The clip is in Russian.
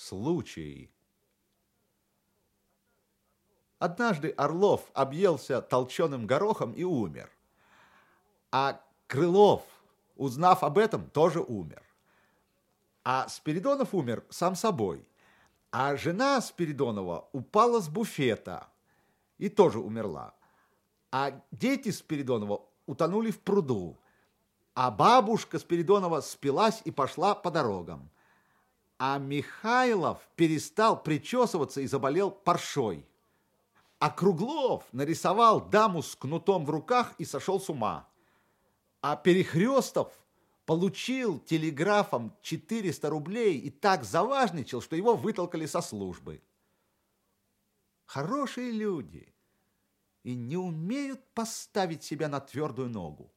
Случай. Однажды Орлов объелся толченым горохом и умер. А Крылов, узнав об этом, тоже умер. А Спиридонов умер сам собой. А жена Спиридонова упала с буфета и тоже умерла. А дети Спиридонова утонули в пруду. А бабушка Спиридонова спилась и пошла по дорогам. А Михайлов перестал причесываться и заболел паршой. А Круглов нарисовал даму с кнутом в руках и сошел с ума. А Перехрестов получил телеграфом 400 рублей и так заважничал, что его вытолкали со службы. Хорошие люди и не умеют поставить себя на твердую ногу.